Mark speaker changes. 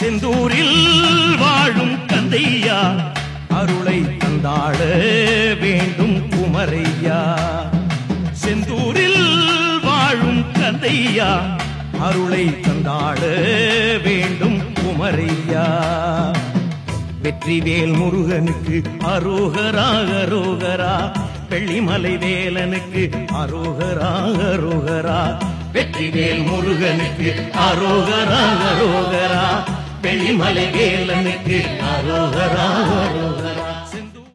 Speaker 1: செந்தூரில் வாழும் கந்தையா அருளை தந்தாட வேண்டும் குமரையா? செந்தூரில் வாழும் கந்தையா அருளை தந்தாட வேண்டும் குமரையா? வெற்றிவேல் முருகனுக்கு அரோகரா அரோகரா. வெள்ளிமலை வேலனுக்கு அரோகரா அரோகரா. வெற்றிவேல் முருகனுக்கு அரோகரா அரோகரா. வெள்ளிமலை வேலனுக்கு அரோகரா அரோகரா.